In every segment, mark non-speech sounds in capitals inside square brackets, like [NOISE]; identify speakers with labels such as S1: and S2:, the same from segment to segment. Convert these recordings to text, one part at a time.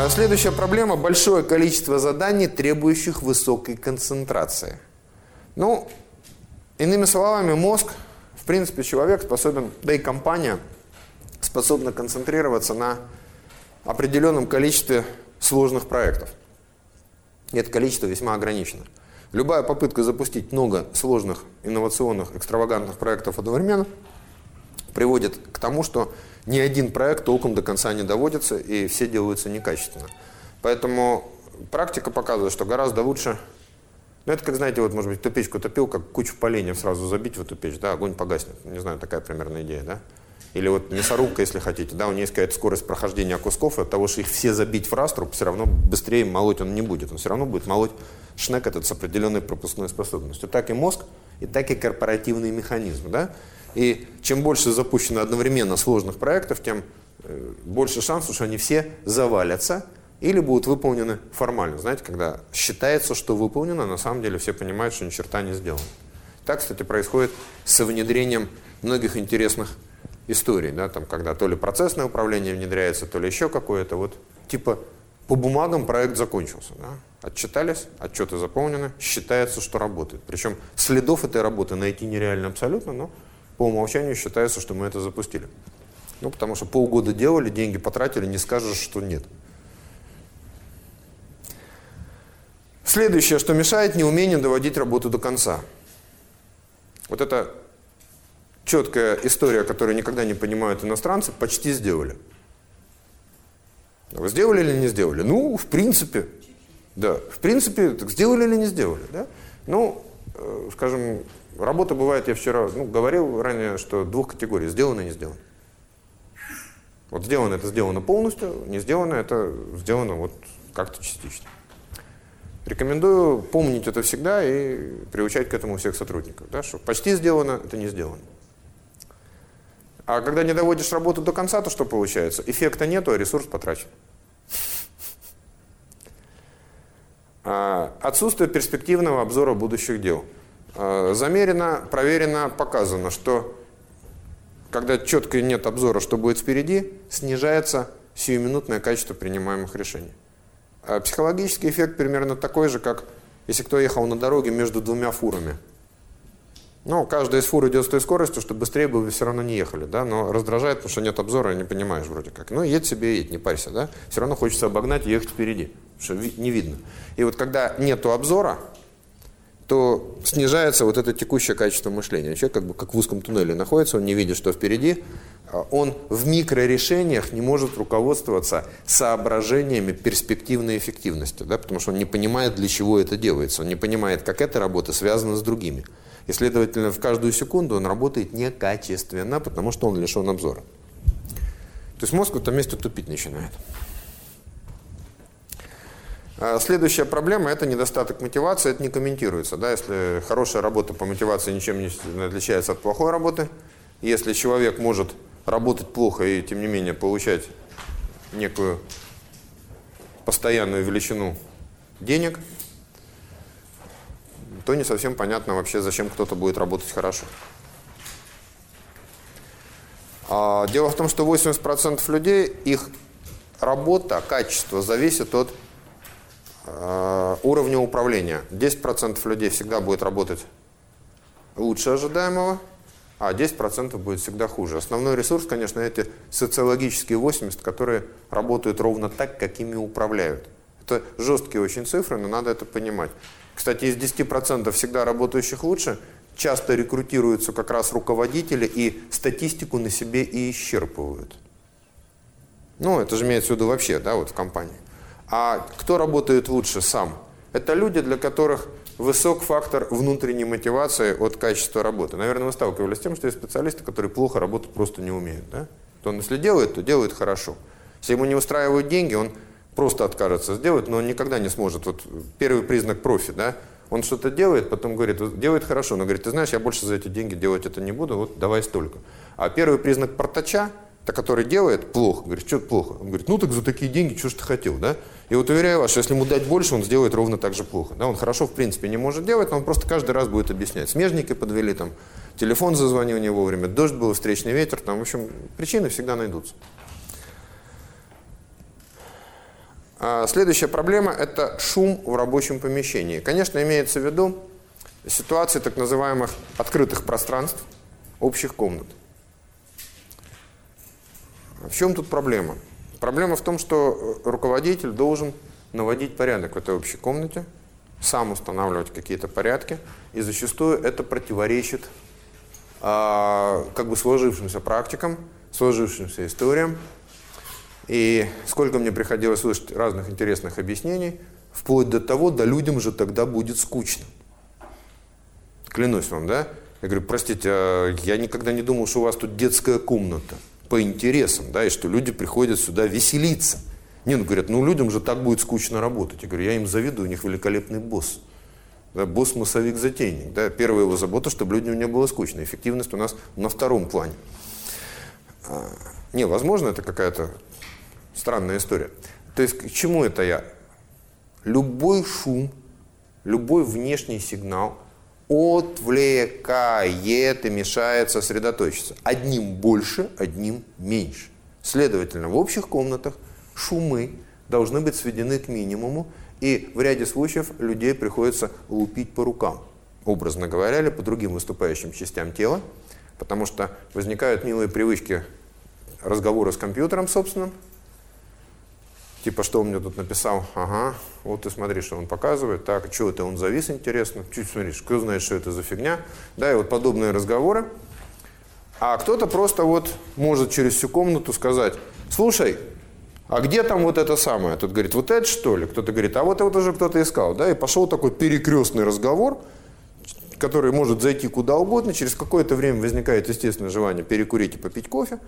S1: А следующая проблема – большое количество заданий, требующих высокой концентрации. Ну, иными словами, мозг, в принципе, человек способен, да и компания, способна концентрироваться на определенном количестве сложных проектов. И это количество весьма ограничено. Любая попытка запустить много сложных, инновационных, экстравагантных проектов одновременно приводит к тому, что ни один проект толком до конца не доводится, и все делаются некачественно. Поэтому практика показывает, что гораздо лучше... Ну, это как, знаете, вот, может быть, ту печку топил, как кучу поленьев сразу забить в эту печь, да, огонь погаснет. Не знаю, такая примерно идея, да? Или вот мясорубка, если хотите, да, у нее есть какая-то скорость прохождения кусков, и от того, что их все забить в раструб, все равно быстрее молоть он не будет. Он все равно будет молоть шнек этот с определенной пропускной способностью. Так и мозг, и так и корпоративные механизмы, да? И чем больше запущено одновременно сложных проектов, тем э, больше шансов, что они все завалятся или будут выполнены формально. Знаете, когда считается, что выполнено, на самом деле все понимают, что ни черта не сделано. Так, кстати, происходит со внедрением многих интересных историй. Да, там, когда то ли процессное управление внедряется, то ли еще какое-то. Вот, типа по бумагам проект закончился. Да? Отчитались, отчеты заполнены, считается, что работает. Причем следов этой работы найти нереально абсолютно, но по умолчанию считается, что мы это запустили. Ну, потому что полгода делали, деньги потратили, не скажешь, что нет. Следующее, что мешает, неумение доводить работу до конца. Вот это четкая история, которую никогда не понимают иностранцы, почти сделали. Вы сделали или не сделали? Ну, в принципе, да. В принципе, так сделали или не сделали, да? Ну, э, скажем, Работа бывает, я вчера ну, говорил ранее, что двух категорий, сделано и не сделано. Вот сделано это сделано полностью, не сделано это сделано вот как-то частично. Рекомендую помнить это всегда и приучать к этому всех сотрудников. Да, что почти сделано, это не сделано. А когда не доводишь работу до конца, то что получается? Эффекта нету, а ресурс потрачен. А отсутствие перспективного обзора будущих дел – замерено, проверено, показано, что когда четко нет обзора, что будет впереди, снижается сиюминутное качество принимаемых решений. А психологический эффект примерно такой же, как если кто ехал на дороге между двумя фурами. Ну, каждая из фур идет с той скоростью, что быстрее бы вы все равно не ехали, да, но раздражает, потому что нет обзора, не понимаешь вроде как. Ну, едь себе, едь, не парься, да. Все равно хочется обогнать и ехать впереди, что не видно. И вот когда нету обзора, то снижается вот это текущее качество мышления. Человек как бы как в узком туннеле находится, он не видит, что впереди. А он в микрорешениях не может руководствоваться соображениями перспективной эффективности, да, потому что он не понимает, для чего это делается. Он не понимает, как эта работа связана с другими. И, следовательно, в каждую секунду он работает некачественно, потому что он лишен обзора. То есть мозг в этом месте тупить начинает. А следующая проблема – это недостаток мотивации, это не комментируется. Да? Если хорошая работа по мотивации ничем не отличается от плохой работы, если человек может работать плохо и, тем не менее, получать некую постоянную величину денег, то не совсем понятно вообще, зачем кто-то будет работать хорошо. А дело в том, что 80% людей, их работа, качество зависит от уровня управления. 10% людей всегда будет работать лучше ожидаемого, а 10% будет всегда хуже. Основной ресурс, конечно, эти социологические 80, которые работают ровно так, как ими управляют. Это жесткие очень цифры, но надо это понимать. Кстати, из 10% всегда работающих лучше часто рекрутируются как раз руководители и статистику на себе и исчерпывают. Ну, это же имеется в виду вообще, да, вот в компании. А кто работает лучше сам? Это люди, для которых высок фактор внутренней мотивации от качества работы. Наверное, вы сталкивались с тем, что есть специалисты, которые плохо работать просто не умеют. Да? То он, если делает, то делает хорошо. Если ему не устраивают деньги, он просто откажется сделать, но он никогда не сможет. Вот первый признак профи, да? Он что-то делает, потом говорит, делает хорошо, но говорит, ты знаешь, я больше за эти деньги делать это не буду, вот давай столько. А первый признак портача – та, который делает плохо, говорит, что плохо? Он говорит, ну так за такие деньги, что ж ты хотел, да? И вот уверяю вас, что если ему дать больше, он сделает ровно так же плохо. Да? Он хорошо, в принципе, не может делать, но он просто каждый раз будет объяснять. Смежники подвели, там, телефон зазвонил не вовремя, дождь был, встречный ветер, там, в общем, причины всегда найдутся. А следующая проблема – это шум в рабочем помещении. Конечно, имеется в виду ситуации так называемых открытых пространств, общих комнат. В чем тут проблема? Проблема в том, что руководитель должен наводить порядок в этой общей комнате, сам устанавливать какие-то порядки, и зачастую это противоречит а, как бы сложившимся практикам, сложившимся историям, и сколько мне приходилось слышать разных интересных объяснений, вплоть до того, да людям же тогда будет скучно. Клянусь вам, да? Я говорю, простите, а я никогда не думал, что у вас тут детская комната по интересам, да, и что люди приходят сюда веселиться. Не, ну, говорят, ну, людям же так будет скучно работать. Я говорю, я им завидую, у них великолепный босс. Да, босс-массовик-затейник. Да, первая его забота, чтобы людям не было скучно. Эффективность у нас на втором плане. А, не, возможно, это какая-то Странная история. То есть к чему это я? Любой шум, любой внешний сигнал отвлекает и мешает сосредоточиться. Одним больше, одним меньше. Следовательно, в общих комнатах шумы должны быть сведены к минимуму, и в ряде случаев людей приходится лупить по рукам, образно говоря, или по другим выступающим частям тела, потому что возникают милые привычки разговора с компьютером собственным, Типа, что он мне тут написал? Ага, вот ты смотри, что он показывает. Так, что это он завис, интересно? Чуть смотришь, кто знает, что это за фигня? Да, и вот подобные разговоры. А кто-то просто вот может через всю комнату сказать, слушай, а где там вот это самое? Тут говорит, вот это что ли? Кто-то говорит, а вот это уже кто-то искал. Да, и пошел такой перекрестный разговор, который может зайти куда угодно. Через какое-то время возникает естественное желание перекурить и попить кофе.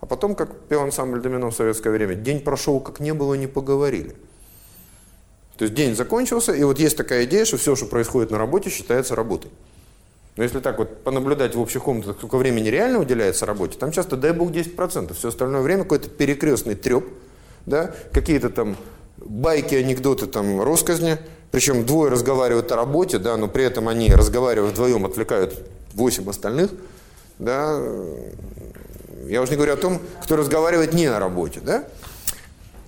S1: А потом, как пел ансамбль «Домино» в советское время, день прошел, как не было, не поговорили. То есть день закончился, и вот есть такая идея, что все, что происходит на работе, считается работой. Но если так вот понаблюдать в общих комнатах, сколько времени реально уделяется работе, там часто, дай бог, 10%. Все остальное время какой-то перекрестный треп, да, какие-то там байки, анекдоты, там, росказни. Причем двое разговаривают о работе, да, но при этом они, разговаривая вдвоем, отвлекают 8 остальных. Да, я уже не говорю о том, кто разговаривает не на работе. Да?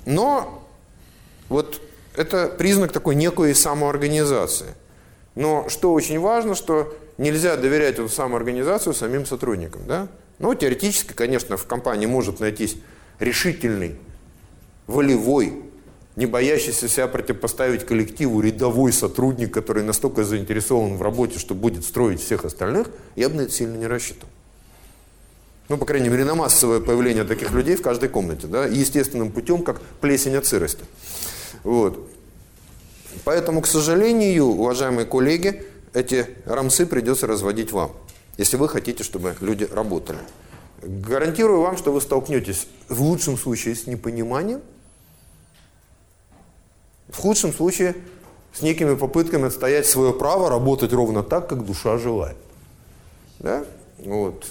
S1: Но вот это признак такой некой самоорганизации. Но что очень важно, что нельзя доверять эту самоорганизацию самим сотрудникам. Да? Ну, теоретически, конечно, в компании может найтись решительный, волевой, не боящийся себя противопоставить коллективу рядовой сотрудник, который настолько заинтересован в работе, что будет строить всех остальных, я бы на это сильно не рассчитывал. Ну, по крайней мере, на массовое появление таких людей в каждой комнате, да, естественным путем, как плесень от сырости. Вот. Поэтому, к сожалению, уважаемые коллеги, эти рамсы придется разводить вам, если вы хотите, чтобы люди работали. Гарантирую вам, что вы столкнетесь в лучшем случае с непониманием, в худшем случае с некими попытками отстоять свое право работать ровно так, как душа желает. Да? Вот.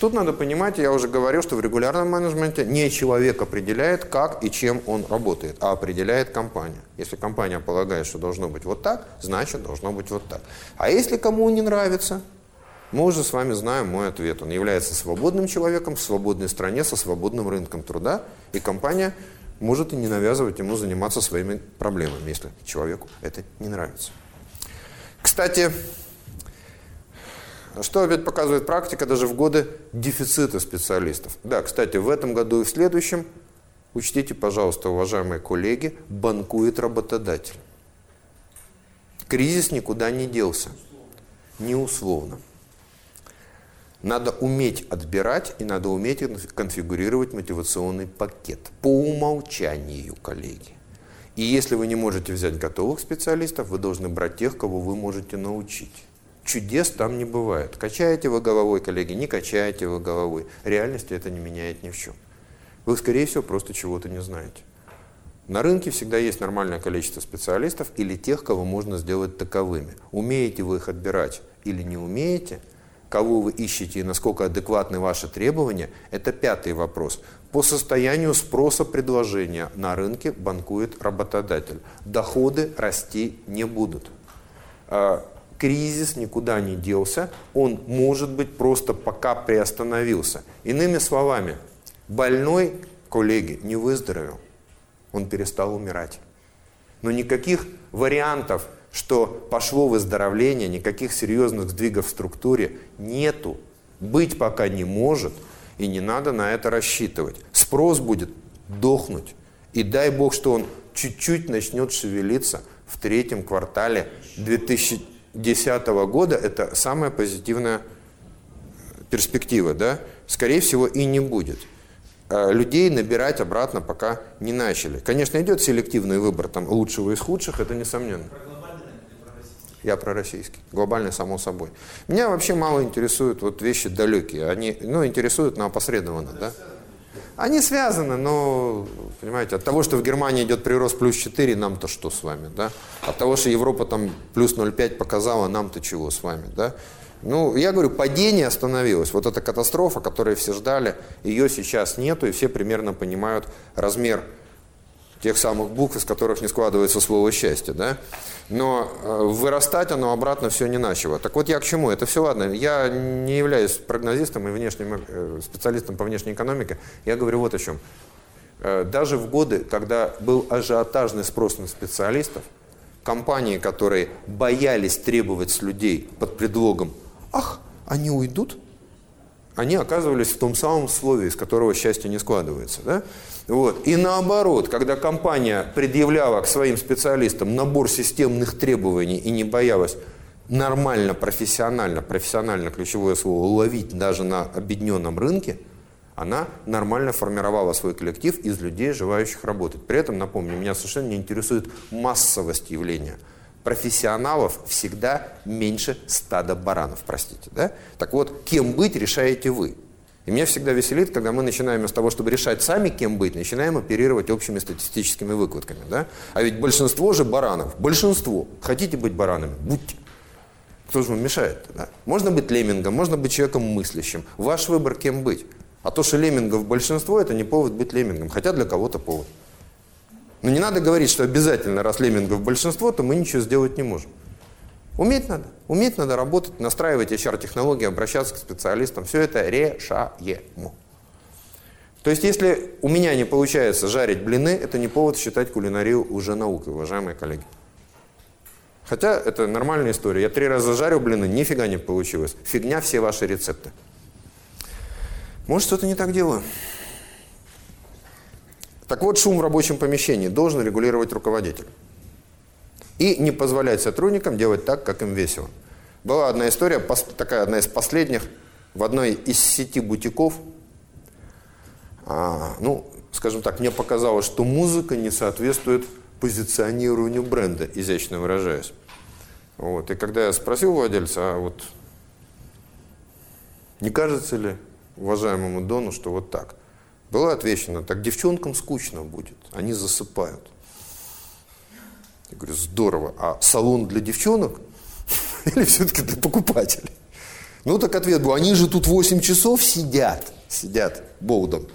S1: Тут надо понимать, я уже говорил, что в регулярном менеджменте не человек определяет, как и чем он работает, а определяет компания. Если компания полагает, что должно быть вот так, значит должно быть вот так. А если кому не нравится, мы уже с вами знаем мой ответ. Он является свободным человеком в свободной стране со свободным рынком труда, и компания может и не навязывать ему заниматься своими проблемами, если человеку это не нравится. Кстати, что опять показывает практика даже в годы дефицита специалистов? Да, кстати, в этом году и в следующем, учтите, пожалуйста, уважаемые коллеги, банкует работодатель. Кризис никуда не делся. Не условно. Надо уметь отбирать и надо уметь конфигурировать мотивационный пакет. По умолчанию, коллеги. И если вы не можете взять готовых специалистов, вы должны брать тех, кого вы можете научить чудес там не бывает. Качаете вы головой, коллеги, не качаете вы головой. Реальности это не меняет ни в чем. Вы, скорее всего, просто чего-то не знаете. На рынке всегда есть нормальное количество специалистов или тех, кого можно сделать таковыми. Умеете вы их отбирать или не умеете, кого вы ищете и насколько адекватны ваши требования, это пятый вопрос. По состоянию спроса предложения на рынке банкует работодатель. Доходы расти не будут. Кризис никуда не делся, он, может быть, просто пока приостановился. Иными словами, больной, коллеги, не выздоровел. он перестал умирать. Но никаких вариантов, что пошло выздоровление, никаких серьезных сдвигов в структуре нету. Быть пока не может, и не надо на это рассчитывать. Спрос будет дохнуть. И дай бог, что он чуть-чуть начнет шевелиться в третьем квартале 2010 года. Это самая позитивная перспектива. Да? Скорее всего, и не будет. А людей набирать обратно пока не начали. Конечно, идет селективный выбор там, лучшего из худших, это несомненно. Я про российский. Глобальный, само собой. Меня вообще мало интересуют вот вещи далекие. Они, ну, интересуют на опосредованно, да? Они связаны, но, понимаете, от того, что в Германии идет прирост плюс 4, нам-то что с вами, да? От того, что Европа там плюс 0,5 показала, нам-то чего с вами, да? Ну, я говорю, падение остановилось. Вот эта катастрофа, которую все ждали, ее сейчас нету, и все примерно понимают размер тех самых букв, из которых не складывается слово «счастье». Да? Но э, вырастать оно обратно все не начало. Так вот я к чему? Это все ладно. Я не являюсь прогнозистом и внешним, э, специалистом по внешней экономике. Я говорю вот о чем. Э, даже в годы, когда был ажиотажный спрос на специалистов, компании, которые боялись требовать с людей под предлогом ах, они уйдут, они оказывались в том самом слове, из которого счастье не складывается. Да? Вот. И наоборот, когда компания предъявляла к своим специалистам набор системных требований и не боялась нормально, профессионально, профессионально ключевое слово, ловить даже на объединенном рынке, она нормально формировала свой коллектив из людей, желающих работать. При этом, напомню, меня совершенно не интересует массовость явления – профессионалов всегда меньше стада баранов, простите. Да? Так вот, кем быть, решаете вы. И меня всегда веселит, когда мы начинаем с того, чтобы решать сами, кем быть, начинаем оперировать общими статистическими выкладками. Да? А ведь большинство же баранов, большинство. Хотите быть баранами? Будьте. Кто же вам мешает? Да? Можно быть леммингом, можно быть человеком мыслящим. Ваш выбор, кем быть. А то, что леммингов большинство, это не повод быть леммингом. Хотя для кого-то повод. Но не надо говорить, что обязательно, раз леммингов большинство, то мы ничего сделать не можем. Уметь надо. Уметь надо работать, настраивать HR-технологии, обращаться к специалистам. Все это решаемо. То есть, если у меня не получается жарить блины, это не повод считать кулинарию уже наукой, уважаемые коллеги. Хотя это нормальная история. Я три раза жарю блины, нифига не получилось. Фигня все ваши рецепты. Может, что-то не так делаю. Так вот, шум в рабочем помещении должен регулировать руководитель. И не позволять сотрудникам делать так, как им весело. Была одна история, такая одна из последних, в одной из сети бутиков. А, ну, скажем так, мне показалось, что музыка не соответствует позиционированию бренда, изящно выражаясь. Вот. И когда я спросил владельца, а вот не кажется ли уважаемому Дону, что вот так – было отвечено, так девчонкам скучно будет, они засыпают. Я говорю, здорово, а салон для девчонок [LAUGHS] или все-таки для покупателей? Ну так ответ был, они же тут 8 часов сидят, сидят болдом.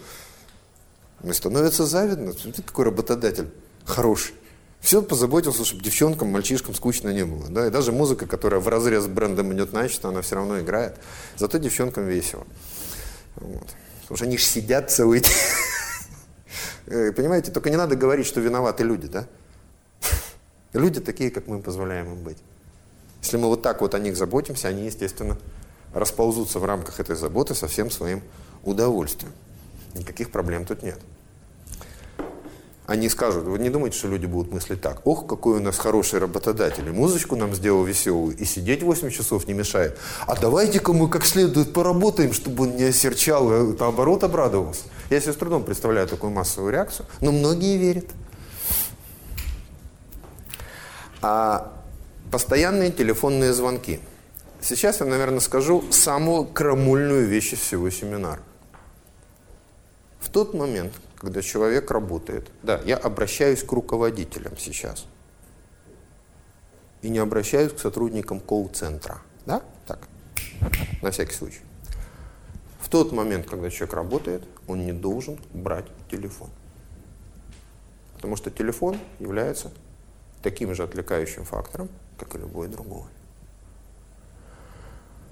S1: Мне становится завидно, смотрите, какой работодатель хороший. Все позаботился, чтобы девчонкам, мальчишкам скучно не было. Да? И даже музыка, которая в разрез с брендом идет начисто, она все равно играет. Зато девчонкам весело. Вот. Потому что они же сидят целый [LAUGHS] день. Э, понимаете, только не надо говорить, что виноваты люди, да? Люди такие, как мы позволяем им быть. Если мы вот так вот о них заботимся, они, естественно, расползутся в рамках этой заботы со всем своим удовольствием. Никаких проблем тут нет они скажут, вы не думаете, что люди будут мыслить так, ох, какой у нас хороший работодатель, и музычку нам сделал веселую, и сидеть 8 часов не мешает. А давайте-ка мы как следует поработаем, чтобы он не осерчал, а наоборот обрадовался. Я себе с трудом представляю такую массовую реакцию, но многие верят. А постоянные телефонные звонки. Сейчас я, наверное, скажу самую крамульную вещь из всего семинара. В тот момент, когда человек работает. Да, я обращаюсь к руководителям сейчас. И не обращаюсь к сотрудникам колл-центра. Да? Так, на всякий случай. В тот момент, когда человек работает, он не должен брать телефон. Потому что телефон является таким же отвлекающим фактором, как и любой другой.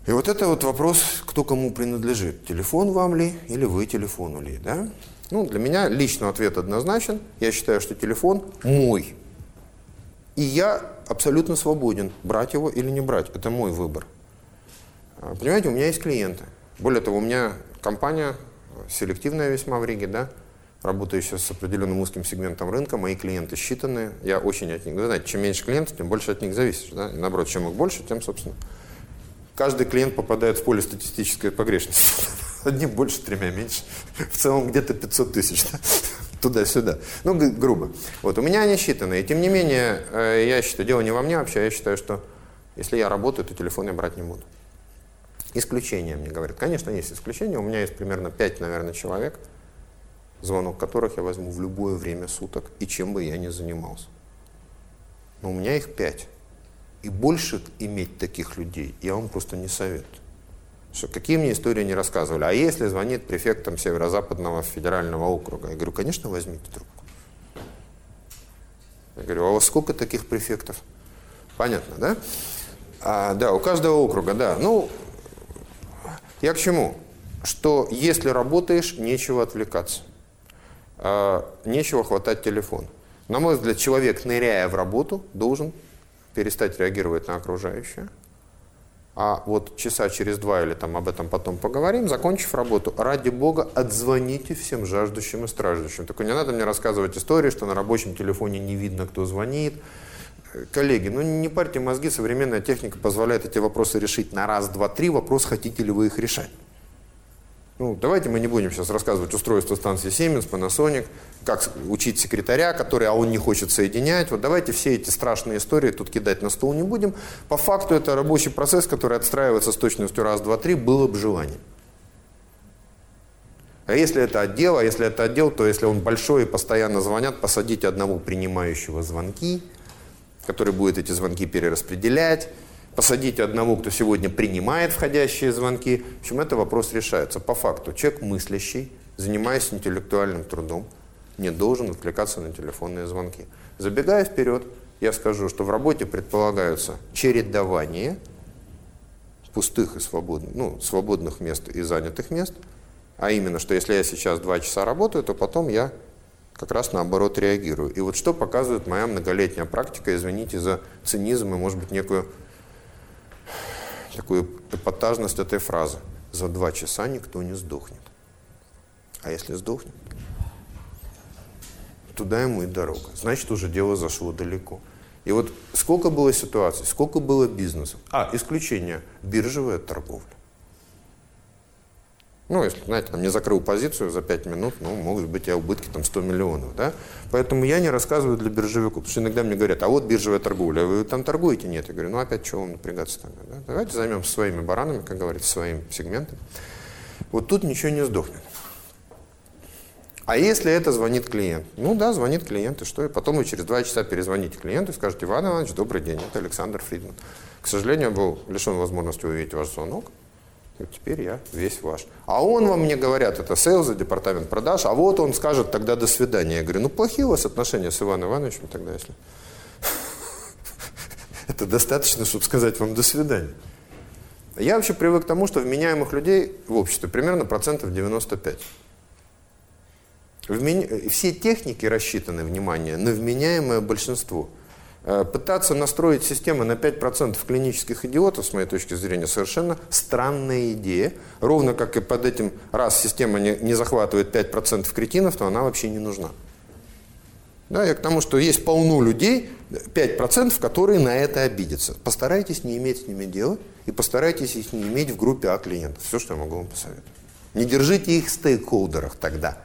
S1: И вот это вот вопрос, кто кому принадлежит. Телефон вам ли или вы телефону ли, да? Ну, для меня лично ответ однозначен. Я считаю, что телефон мой. И я абсолютно свободен, брать его или не брать. Это мой выбор. А, понимаете, у меня есть клиенты. Более того, у меня компания селективная весьма в Риге, да, работающая с определенным узким сегментом рынка, мои клиенты считанные, я очень от них, вы знаете, чем меньше клиентов, тем больше от них зависишь, да, и наоборот, чем их больше, тем, собственно, каждый клиент попадает в поле статистической погрешности. [LAUGHS] Одним больше, тремя меньше. В целом где-то 500 тысяч. Да? [LAUGHS] Туда-сюда. Ну, грубо. Вот, у меня они считанные. Тем не менее, э, я считаю, дело не во мне вообще, я считаю, что если я работаю, то телефон я брать не буду. Исключения мне говорят. Конечно, есть исключения. У меня есть примерно 5, наверное, человек, звонок которых я возьму в любое время суток, и чем бы я ни занимался. Но у меня их 5. И больше иметь таких людей я вам просто не советую. Что, какие мне истории не рассказывали. А если звонит префектом Северо-Западного федерального округа? Я говорю, конечно, возьмите трубку. Я говорю, а у вас сколько таких префектов? Понятно, да? А, да, у каждого округа, да. Ну, я к чему? Что если работаешь, нечего отвлекаться. А, нечего хватать телефон. На мой взгляд, человек, ныряя в работу, должен перестать реагировать на окружающее. А вот часа через два или там об этом потом поговорим, закончив работу, ради бога, отзвоните всем жаждущим и страждущим. Только не надо мне рассказывать истории, что на рабочем телефоне не видно, кто звонит. Коллеги, ну не парьте мозги, современная техника позволяет эти вопросы решить на раз, два, три. Вопрос, хотите ли вы их решать. Ну, давайте мы не будем сейчас рассказывать устройство станции Siemens, Panasonic, как учить секретаря, который, а он не хочет соединять. Вот давайте все эти страшные истории тут кидать на стол не будем. По факту это рабочий процесс, который отстраивается с точностью раз, два, три, было бы желание. А если это отдел, а если это отдел, то если он большой и постоянно звонят, посадите одного принимающего звонки, который будет эти звонки перераспределять, посадить одного, кто сегодня принимает входящие звонки. В общем, это вопрос решается. По факту, человек мыслящий, занимаясь интеллектуальным трудом, не должен отвлекаться на телефонные звонки. Забегая вперед, я скажу, что в работе предполагаются чередование пустых и свободных, ну, свободных мест и занятых мест, а именно, что если я сейчас два часа работаю, то потом я как раз наоборот реагирую. И вот что показывает моя многолетняя практика, извините за цинизм и, может быть, некую такую эпатажность этой фразы. За два часа никто не сдохнет. А если сдохнет, туда ему и дорога. Значит, уже дело зашло далеко. И вот сколько было ситуаций, сколько было бизнесов. А, исключение, биржевая торговля. Ну, если, знаете, там не закрыл позицию за 5 минут, ну, могут быть и убытки там 100 миллионов, да. Поэтому я не рассказываю для биржевиков, потому что иногда мне говорят, а вот биржевая торговля, вы там торгуете? Нет. Я говорю, ну, опять чего вам напрягаться тогда, да? Давайте займемся своими баранами, как говорится, своим сегментом. Вот тут ничего не сдохнет. А если это звонит клиент? Ну да, звонит клиент, и что? И потом вы через два часа перезвоните клиенту и скажете, Иван Иванович, добрый день, это Александр Фридман. К сожалению, был лишен возможности увидеть ваш звонок. Теперь я весь ваш. А он вам мне говорят, это сейлзы, департамент продаж, а вот он скажет тогда до свидания. Я говорю, ну плохие у вас отношения с Иваном Ивановичем тогда, если... [LAUGHS] Это достаточно, чтобы сказать вам до свидания. Я вообще привык к тому, что вменяемых людей в обществе примерно процентов 95. Вмен... Все техники рассчитаны, внимание, на вменяемое большинство – Э, пытаться настроить систему на 5% клинических идиотов, с моей точки зрения, совершенно странная идея. Ровно как и под этим, раз система не, не захватывает 5% кретинов, то она вообще не нужна. Да, я к тому, что есть полно людей, 5%, которые на это обидятся. Постарайтесь не иметь с ними дела и постарайтесь их не иметь в группе А клиентов. Все, что я могу вам посоветовать. Не держите их в стейкхолдерах тогда.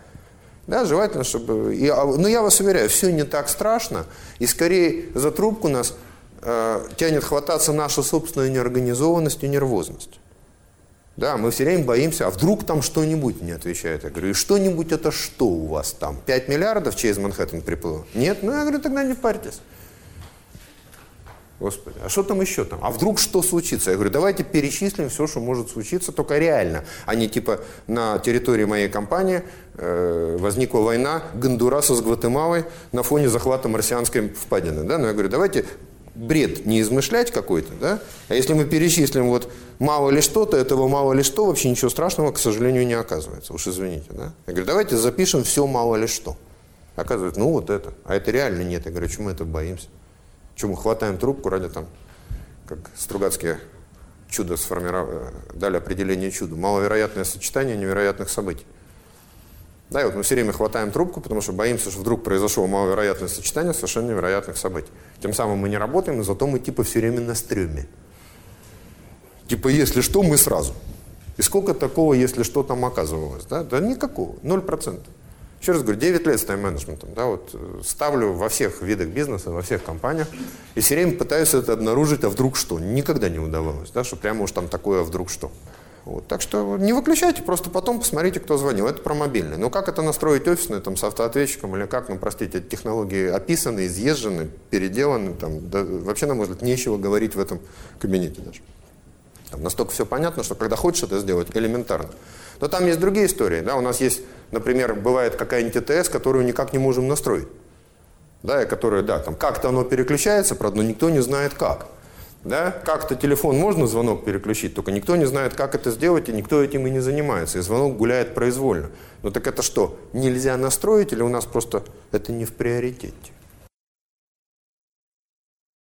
S1: Да, желательно, чтобы... И, а, но ну, я вас уверяю, все не так страшно. И скорее за трубку нас э, тянет хвататься наша собственная неорганизованность и нервозность. Да, мы все время боимся, а вдруг там что-нибудь не отвечает. Я говорю, и что-нибудь это что у вас там? 5 миллиардов через Манхэттен приплыло? Нет? Ну, я говорю, тогда не парьтесь. Господи, а что там еще там? А вдруг что случится? Я говорю, давайте перечислим все, что может случиться, только реально. А не типа на территории моей компании э, возникла война Гондураса с Гватемалой на фоне захвата марсианской впадины. Да? Но я говорю, давайте бред не измышлять какой-то, да? А если мы перечислим вот мало ли что, то этого мало ли что, вообще ничего страшного, к сожалению, не оказывается. Уж извините, да? Я говорю, давайте запишем все мало ли что. Оказывается, ну вот это. А это реально нет. Я говорю, чему это боимся? Чему мы хватаем трубку ради там, как Стругацкие чудо сформировали, дали определение чуду. Маловероятное сочетание невероятных событий. Да, и вот мы все время хватаем трубку, потому что боимся, что вдруг произошло маловероятное сочетание совершенно невероятных событий. Тем самым мы не работаем, но зато мы типа все время на стреме. Типа, если что, мы сразу. И сколько такого, если что, там оказывалось? Да, да никакого, ноль процентов. Еще раз говорю, 9 лет с тайм-менеджментом. Да, вот э, ставлю во всех видах бизнеса, во всех компаниях, и все время пытаюсь это обнаружить, а вдруг что. Никогда не удавалось, да, что прямо уж там такое, а вдруг что. Вот, так что не выключайте, просто потом посмотрите, кто звонил. Это про мобильный. Ну, как это настроить офисное, там, с автоответчиком или как? Ну, простите, эти технологии описаны, изъезжены, переделаны. Там, да, вообще, на мой взгляд, нечего говорить в этом кабинете даже. Там настолько все понятно, что когда хочешь это сделать, элементарно. Но там есть другие истории. Да? У нас есть, например, бывает какая-нибудь ТТС, которую никак не можем настроить. Да, и которая, да, там как-то оно переключается, правда, но никто не знает как. Да? Как-то телефон можно звонок переключить, только никто не знает, как это сделать, и никто этим и не занимается. И звонок гуляет произвольно. Но так это что, нельзя настроить или у нас просто это не в приоритете?